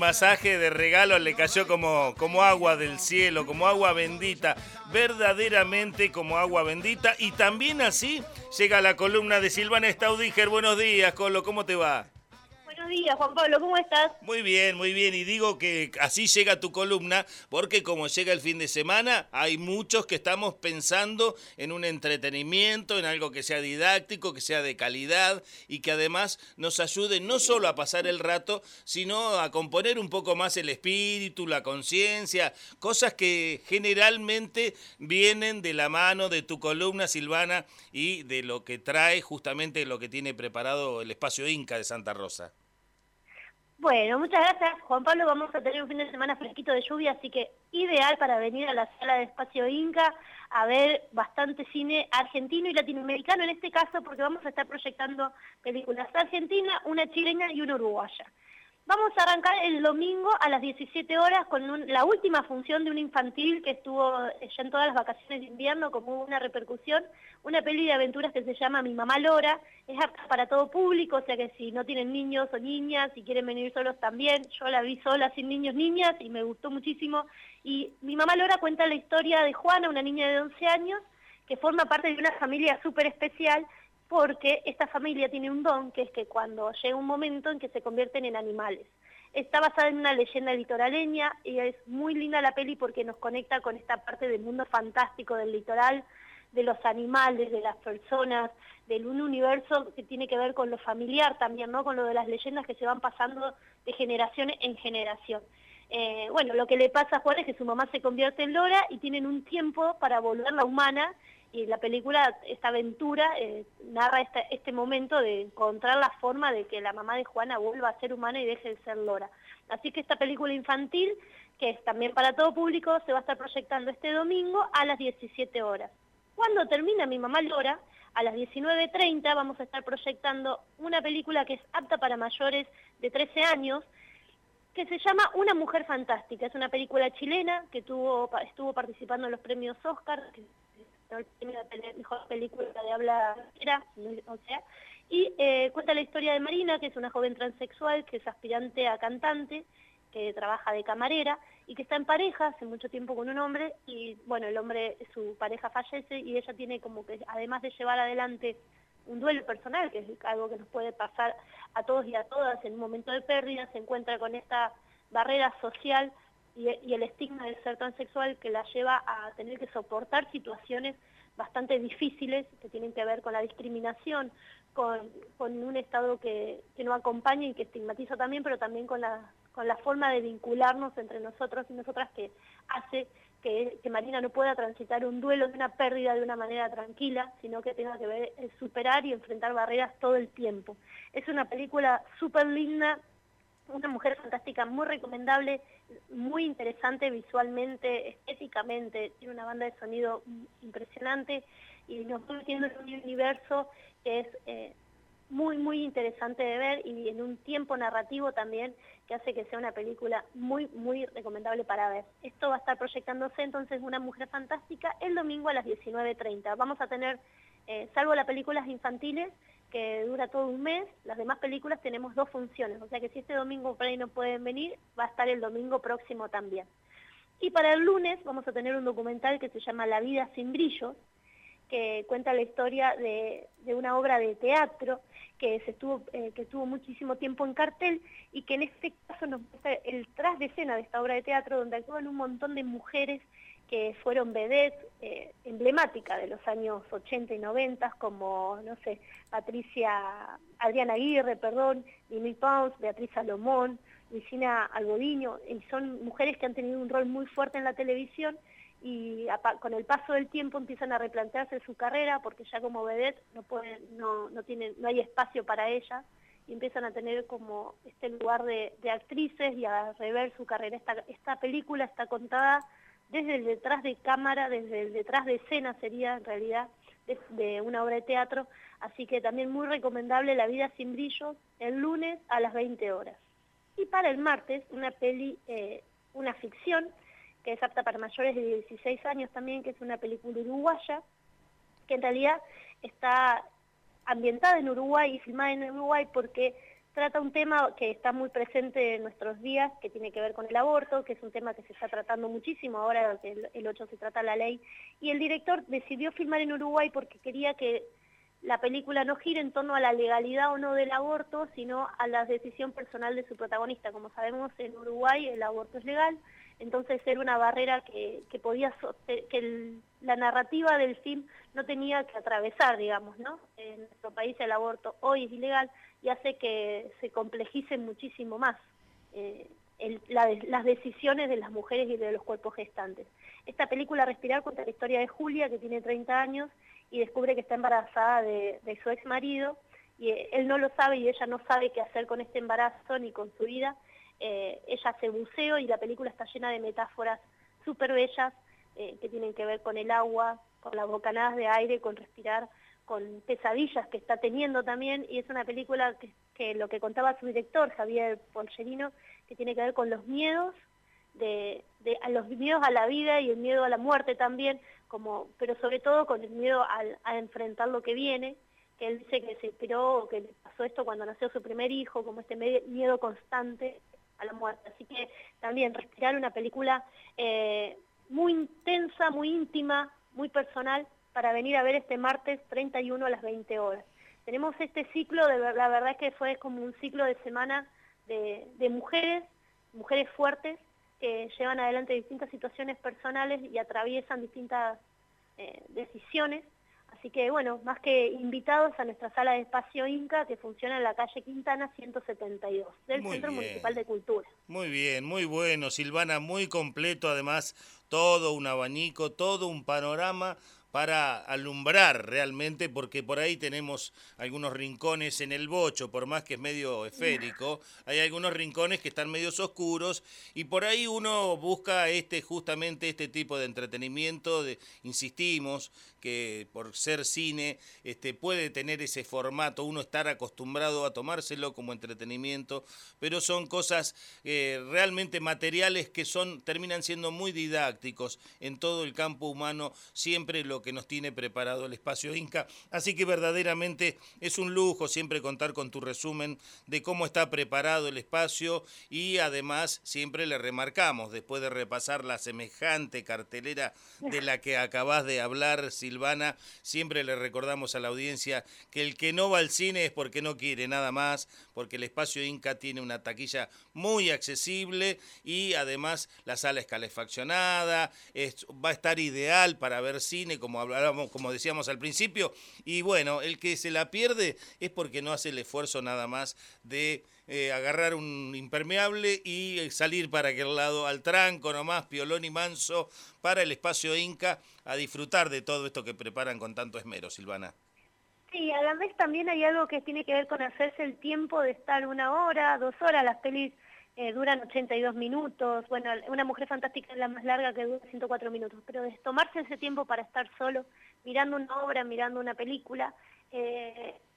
masaje de regalo le cayó como, como agua del cielo, como agua bendita, verdaderamente como agua bendita. Y también así llega la columna de Silvana Staudiger. Buenos días, Colo, ¿cómo te va? Días, Juan Pablo, ¿cómo estás? Muy bien, muy bien. Y digo que así llega tu columna, porque como llega el fin de semana, hay muchos que estamos pensando en un entretenimiento, en algo que sea didáctico, que sea de calidad y que además nos ayude no solo a pasar el rato, sino a componer un poco más el espíritu, la conciencia, cosas que generalmente vienen de la mano de tu columna, Silvana, y de lo que trae justamente lo que tiene preparado el espacio Inca de Santa Rosa. Bueno, muchas gracias Juan Pablo. Vamos a tener un fin de semana fresquito de lluvia, así que ideal para venir a la sala de Espacio Inca a ver bastante cine argentino y latinoamericano en este caso, porque vamos a estar proyectando películas argentinas, una chilena y una uruguaya. Vamos a arrancar el domingo a las 17 horas con la última función de un infantil que estuvo ya en todas las vacaciones de invierno como una repercusión, una peli de aventuras que se llama Mi mamá Lora, es apta para todo público, o sea que si no tienen niños o niñas, si quieren venir solos también, yo la vi sola sin niños niñas y me gustó muchísimo. Y Mi mamá Lora cuenta la historia de Juana, una niña de 11 años, que forma parte de una familia súper especial porque esta familia tiene un don, que es que cuando llega un momento en que se convierten en animales. Está basada en una leyenda litoraleña y es muy linda la peli porque nos conecta con esta parte del mundo fantástico del litoral, de los animales, de las personas, del un universo que tiene que ver con lo familiar también, ¿no? con lo de las leyendas que se van pasando de generación en generación. Eh, bueno, lo que le pasa a Juan es que su mamá se convierte en Lora y tienen un tiempo para volverla humana y la película, esta aventura, eh, narra este, este, momento de encontrar la forma de que la mamá de Juana vuelva a ser humana y deje de ser Lora. Así que esta película infantil, que es también para todo público, se va a estar proyectando este domingo a las 17 horas. Cuando termina Mi Mamá Lora, a las 19.30 vamos a estar proyectando una película que es apta para mayores de 13 años, que se llama Una Mujer Fantástica. Es una película chilena que tuvo, estuvo participando en los premios Oscar, la mejor película de habla era, o sea, y eh, cuenta la historia de Marina, que es una joven transexual que es aspirante a cantante, que trabaja de camarera y que está en pareja hace mucho tiempo con un hombre y bueno, el hombre, su pareja fallece y ella tiene como que, además de llevar adelante un duelo personal, que es algo que nos puede pasar a todos y a todas en un momento de pérdida, se encuentra con esta barrera social y, el estigma de ser transexual que la lleva a tener que soportar situaciones bastante difíciles que tienen que ver con la discriminación, con, un Estado que, no acompaña y que estigmatiza también, pero también con la, con la forma de vincularnos entre nosotros y nosotras que hace que, Marina no pueda transitar un duelo de una pérdida de una manera tranquila, sino que tenga que ver, eh, superar y enfrentar barreras todo el tiempo. Es una película súper linda, una mujer fantástica muy recomendable, muy interesante visualmente, estéticamente, tiene una banda de sonido impresionante y nos va metiendo en un universo que es eh, muy, muy interesante de ver y en un tiempo narrativo también que hace que sea una película muy, muy recomendable para ver. Esto va a estar proyectándose entonces Una Mujer Fantástica el domingo a las 19.30. Vamos a tener, eh, salvo las películas infantiles, que dura todo un mes, las demás películas tenemos dos funciones, o sea que si este domingo por ahí no pueden venir, va a estar el domingo próximo también. Y para el lunes vamos a tener un documental que se llama La vida sin brillos, que cuenta la historia de, una obra de teatro que, se estuvo, eh, que muchísimo tiempo en cartel y que en este caso nos muestra el tras de escena de esta obra de teatro donde actúan un montón de mujeres que fueron vedettes eh, emblemáticas de los años 80 y 90, como, no sé, Patricia, Adriana Aguirre, perdón, Mimi Pons, Beatriz Salomón, Luisina Albodiño, y son mujeres que han tenido un rol muy fuerte en la televisión y con el paso del tiempo empiezan a replantearse su carrera porque ya como vedette no, pueden, no, no, tienen, no hay espacio para ellas y empiezan a tener como este lugar de, de actrices y a rever su carrera. Esta, esta película está contada desde el detrás de cámara, desde el detrás de escena sería en realidad de, una obra de teatro, así que también muy recomendable La vida sin brillo el lunes a las 20 horas. Y para el martes una peli, eh, una ficción, que es apta para mayores de 16 años también, que es una película uruguaya, que en realidad está ambientada en Uruguay y filmada en Uruguay porque trata un tema que está muy presente en nuestros días, que tiene que ver con el aborto, que es un tema que se está tratando muchísimo ahora, que el, el 8 se trata la ley, y el director decidió filmar en Uruguay porque quería que la película no gire en torno a la legalidad o no del aborto, sino a la decisión personal de su protagonista. Como sabemos, en Uruguay el aborto es legal, entonces era una barrera que, podía que la narrativa del film no tenía que atravesar, digamos, ¿no? En nuestro país el aborto hoy es ilegal y hace que se complejice muchísimo más eh, las decisiones de las mujeres y de los cuerpos gestantes. Esta película Respirar cuenta la historia de Julia, que tiene 30 años y descubre que está embarazada de, de su ex marido y eh, él no lo sabe y ella no sabe qué hacer con este embarazo ni con su vida eh, ella hace buceo y la película está llena de metáforas súper bellas eh, que tienen que ver con el agua, con las bocanadas de aire, con respirar, con pesadillas que está teniendo también, y es una película que, lo que contaba su director, Javier Polcherino, que tiene que ver con los miedos, de, a los miedos a la vida y el miedo a la muerte también, como, pero sobre todo con el miedo a, enfrentar lo que viene, que él dice que se inspiró, que le pasó esto cuando nació su primer hijo, como este miedo constante a la muerte. Así que también respirar una película eh, muy intensa, muy íntima, muy personal, para venir a ver este martes 31 a las 20 horas. Tenemos este ciclo, de, la verdad es que fue como un ciclo de semana de, mujeres, mujeres fuertes, que llevan adelante distintas situaciones personales y atraviesan distintas eh, decisiones Así que bueno, más que invitados a nuestra sala de espacio Inca que funciona en la calle Quintana 172 del Centro Municipal de Cultura. Muy bien, muy bueno, Silvana, muy completo además, todo un abanico, todo un panorama para alumbrar realmente, porque por ahí tenemos algunos rincones en el bocho, por más que es medio esférico, hay algunos rincones que están medios oscuros y por ahí uno busca este justamente este tipo de entretenimiento, de, insistimos, que por ser cine este, puede tener ese formato, uno estar acostumbrado a tomárselo como entretenimiento, pero son cosas eh, realmente materiales que son, terminan siendo muy didácticos en todo el campo humano, siempre lo que nos tiene preparado el espacio Inca. Así que verdaderamente es un lujo siempre contar con tu resumen de cómo está preparado el espacio y además siempre le remarcamos, después de repasar la semejante cartelera de la que acabas de hablar, Silvana, siempre le recordamos a la audiencia que el que no va al cine es porque no quiere nada más, porque el espacio Inca tiene una taquilla muy accesible y además la sala es calefaccionada, va a estar ideal para ver cine, hablábamos, como decíamos al principio, y bueno, el que se la pierde es porque no hace el esfuerzo nada más de eh, agarrar un impermeable y eh, salir para aquel lado al tranco nomás, piolón y manso, para el espacio Inca, a disfrutar de todo esto que preparan con tanto esmero, Silvana. Sí, a la vez también hay algo que tiene que ver con hacerse el tiempo de estar una hora, dos horas, las pelis eh, duran 82 minutos, bueno, Una Mujer Fantástica es la más larga que dura 104 minutos, pero de tomarse ese tiempo para estar solo, mirando una obra, mirando una película,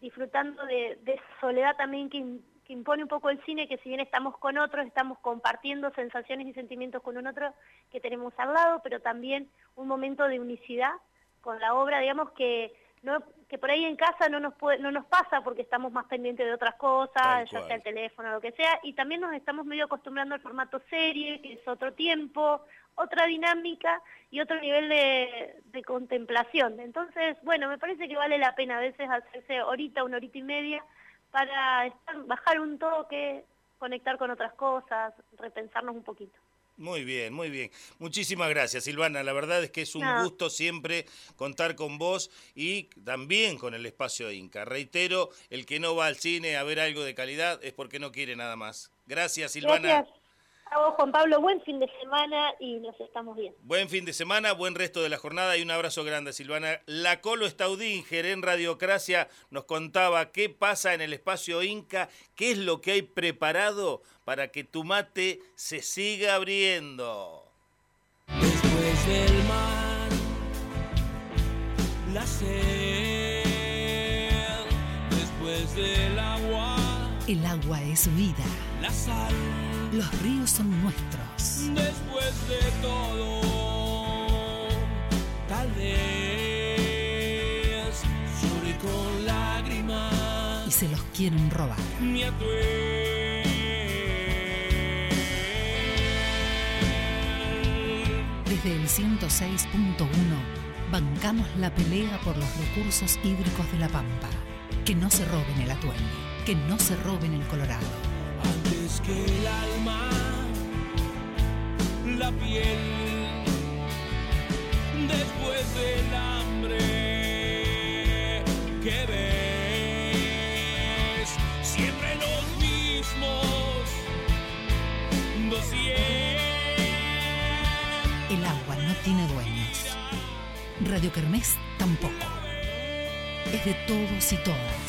disfrutando de, soledad también que impone un poco el cine, que si bien estamos con otros, estamos compartiendo sensaciones y sentimientos con un otro que tenemos al lado, pero también un momento de unicidad con la obra, digamos que no, que por ahí en casa no nos puede, no nos pasa porque estamos más pendientes de otras cosas, ya sea el teléfono o lo que sea, y también nos estamos medio acostumbrando al formato serie, que es otro tiempo, otra dinámica y otro nivel de, de contemplación. Entonces, bueno, me parece que vale la pena a veces hacerse horita, una horita y media, para bajar un toque, conectar con otras cosas, repensarnos un poquito. Muy bien, muy bien. Muchísimas gracias, Silvana. La verdad es que es un gusto siempre contar con vos y también con el espacio Inca. Reitero, el que no va al cine a ver algo de calidad es porque no quiere nada más. Gracias, Silvana. Juan Pablo. Buen fin de semana y nos estamos viendo. Buen fin de semana, buen resto de la jornada y un abrazo grande, Silvana. La Colo Staudinger en Radiocracia nos contaba qué pasa en el espacio Inca, qué es lo que hay preparado para que tu mate se siga abriendo. Después del mar, la sed, después del agua. El agua es vida. La sal los ríos son nuestros. Después de todo, tal vez lloré con lágrimas. se los quieren robar. mi. Desde el 106.1 bancamos la pelea por los recursos hídricos de la Pampa. Que no se roben el atuendo, que no se roben el Colorado. Antes que el alma, la piel, después del hambre que ves, siempre los mismos dosieres. El agua no tiene dueños. Radio Kermés tampoco. Es de todos y todas.